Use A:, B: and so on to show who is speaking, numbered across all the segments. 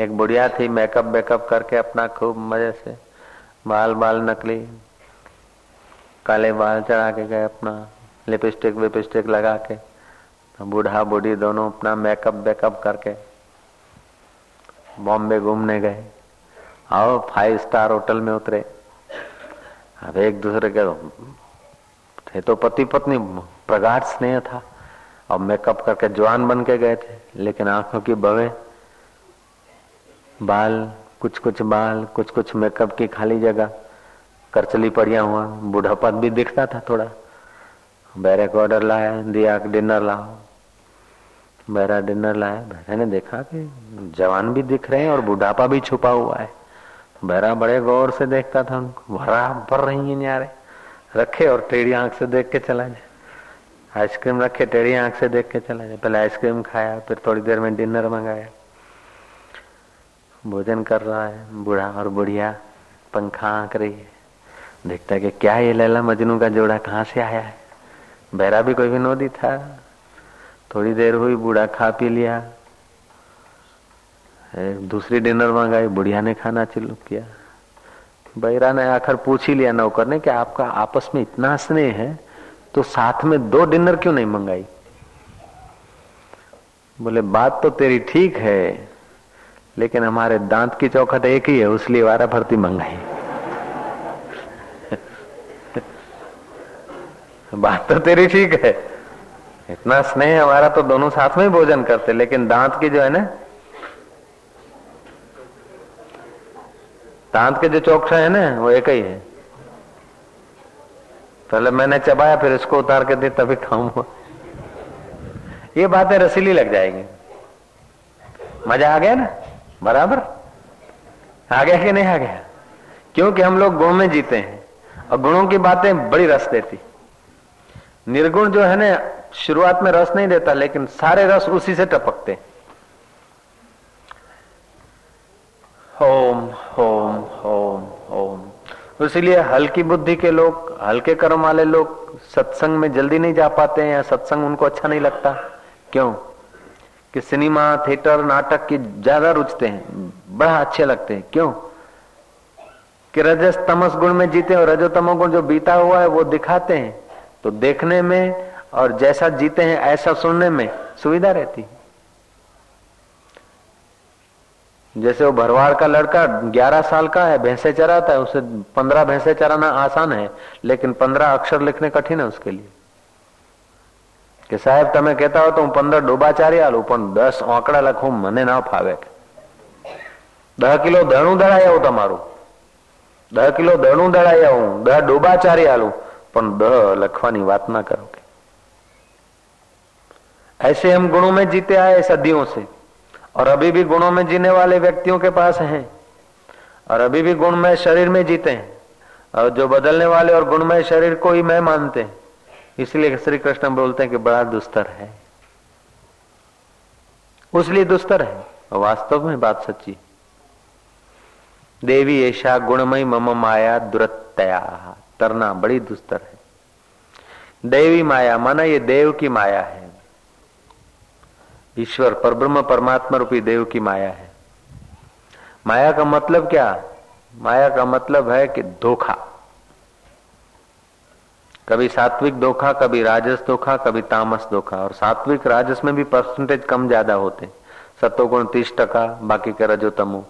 A: एक बुढ़िया थी मेकअप वेकअप करके अपना खूब मज़े से, बाल बाल नकली, काले बाल चढ़ा के गए अपना लिपस्टिक विपस्टिक लगा के तो बूढ़ा, बूढ़ी दोनों अपना मेकअप वेकअप करके बॉम्बे घूमने गए। आओ फाइव स्टार होटल में उतरे। अब एक दूसरे के थे तो पति पत्नी, प्रगाढ़ स्नेह था। और मेकअप करके जवान बन के गए थे, लेकिन आँखों की बवे बाल, कुछ कुछ बाल, कुछ कुछ मेकअप की खाली जगह। करचली पड़िया हुआ बूढ़ापत भी दिखता था थोड़ा। बैरे को ऑर्डर लाया, दिया डिनर लाओ। बैरा डिनर लाया, बैरे ने देखा कि जवान भी दिख रहे हैं और बुढ़ापा भी छुपा हुआ है। बैरा बड़े गौर से देखता था उनको भरा भर रही है न्यारे। रखे और टेढ़ी आँख से देख के चला जाए। आइसक्रीम रखे, टेढ़ी आँख से देख के चला जाए। पहले आइसक्रीम खाया, फिर थोड़ी देर में डिनर मंगाया। भोजन कर रहा है, बूढ़ा और बुढ़िया, पंखा आंक रही है। देखता है कि क्या ये लैला मजनू का जोड़ा कहाँ से आया है? बैरा भी कोई विनोदी था। थोड़ी देर हुई, बूढ़ा खा पी लिया। दूसरी डिनर मंगाई, बुढ़िया ने खाना चालू किया। बहरा ने आखिर पूछ ही लिया, नौकर ने, कि आपका आपस में इतना स्नेह है तो साथ में दो डिनर क्यों नहीं मंगाई? बोले, बात तो तेरी ठीक है लेकिन हमारे दांत की चौखट एक ही है, उसलिए वारा भरती मंगाई बात तो तेरी ठीक है। इतना स्नेह हमारा तो दोनों साथ में ही भोजन करते, लेकिन दांत की जो है ना, दांत के जो चौकसा है ना, वो एक ही है। पहले मैंने चबाया, फिर इसको उतार के दी, तभी खाऊँगा ये बातें रसीली लग जाएँगी। मज़ा आ गया ना? बराबर? आ गया कि नहीं आ गया क्योंकि हम लोग गुण में जीते हैं, और गुणों की बातें बड़ी रस देती। निर्गुण जो है ना, शुरुआत में रस नहीं देता, लेकिन सारे रस उसी से टपकते होम होम होम होम। इसलिए हल्की बुद्धि के लोग, हल्के कर्म वाले लोग सत्संग में जल्दी नहीं जा पाते हैं या सत्संग उनको अच्छा नहीं लगता। क्यों? कि सिनेमा, थिएटर, नाटक की ज़्यादा रुचते हैं। बड़ा अच्छे लगते हैं। क्यों? कि रजस तमस गुण में जीते और रजोतमो गुण जो बीता हुआ है, वो दिखाते हैं। तो देखने में और जैसा जीते हैं, ऐसा सुनने में सुविधा रहती है। जैसे वो भरवाड़ का लड़का 11 साल का है, भैंसे चराता है, उसे 15 भैंसे चराना आसान है, लेकिन 15 अक्षर लिखने कठिन है उसके लिए। કે સાહેબ તમે કહેતા હો તો હું પંદર ડોબા ચારી આલું પણ દસ આંકડા લખું મને ના ફાવે દહ કિલો દણું દળાઈ આવું તમારું દહ કિલો દણું દળાઈ આવું દહ ડોબા ચારી આલું પણ દહ લખવાની વાત ના કરો કે ऐसे हम गुणों में जीते आए सदियों से और अभी भी गुणों में जीने वाले व्यक्तियों के पास हैं और अभी भी गुणमय शरीर में जीते हैं और जो बदलने वाले और गुणमय शरीर को ही मैं मानते हैं इसलिए श्री कृष्ण बोलते हैं कि बड़ा दुस्तर है। उसलिए दुस्तर है। वास्तव में बात सच्ची। देवी ऐशा गुणमयी मम माया दुरतया तरना बड़ी दुस्तर है। देवी माया माना ये देव की माया है। ईश्वर पर ब्रह्म परमात्मा रूपी देव की माया है। माया का मतलब क्या? माया का मतलब है कि धोखा। कभी सात्विक धोखा, कभी राजस धोखा, कभी तामस धोखा। और सात्विक राजस में भी परसेंटेज कम ज़्यादा होते सतोगुण तीस टका, बाकी के रजोतमो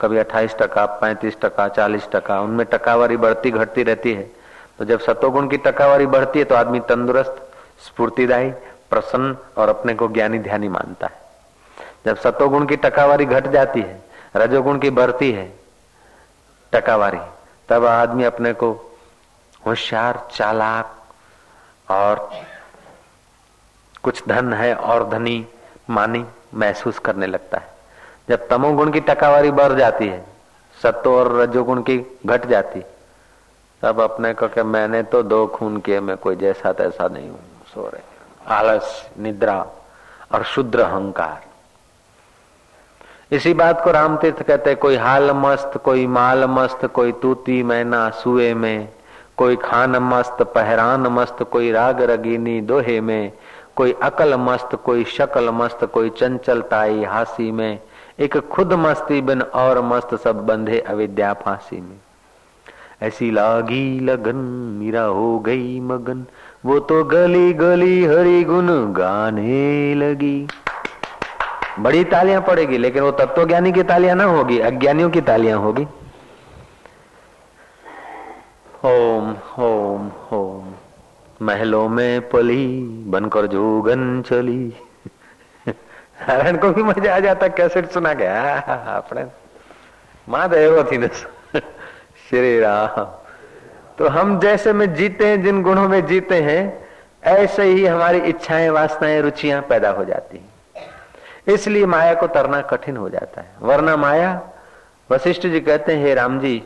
A: कभी अट्ठाईस टका, पैंतीस टका, चालीस टका। उनमें टकावारी बढ़ती घटती रहती है। तो जब सतोगुण की टकावारी बढ़ती है तो आदमी तंदुरुस्त, स्फूर्तिदायी, प्रसन्न और अपने को ज्ञानी ध्यानी मानता है। जब सतोगुण की टकावारी घट जाती है, रजोगुण की बढ़ती है, टकावारी, तब आदमी अपने को होशियार, चालाक और कुछ धन है और धनी मानी महसूस करने लगता है। जब तमोगुण की टकावारी बढ़ जाती है सत्तो और रजोगुण की घट जाती तब अपने को कि मैंने तो दो खून किए, मैं कोई जैसा तैसा नहीं हूँ, सो रहे आलस, निद्रा और शुद्र अहंकार। इसी बात को रामतीर्थ कहते कोई हाल मस्त, कोई माल मस्त, कोई तूती मैना सुए में। कोई खान मस्त, पहरान मस्त, कोई राग रगीनी दोहे में, कोई अकल मस्त, कोई शकल मस्त, कोई चंचलताई हासी में, एक खुद मस्ती बिन और मस्त सब बंधे अविद्या फांसी में। ऐसी लागी लगन, मीरा हो गई मगन, वो तो गली गली हरी गुन गाने लगी। बड़ी तालियाँ पड़ेगी, लेकिन वो तत्व ज्ञानी की तालियाँ ना होगी, अज्ञानियों की तालियाँ होगी। ओम ओम ओम महलों में पली बनकर जोगन चली नारायण को भी मजा आ जाता कैसेट सुना गया આપણે महादेव थी श्री राम तो हम जैसे में जीते हैं जिन गुणों में जीते हैं ऐसे ही हमारी इच्छाएं वासनाएं रुचियां पैदा हो जाती हैं इसलिए माया को तरना कठिन हो जाता है वरना माया वशिष्ठ जी कहते हैं हे राम जी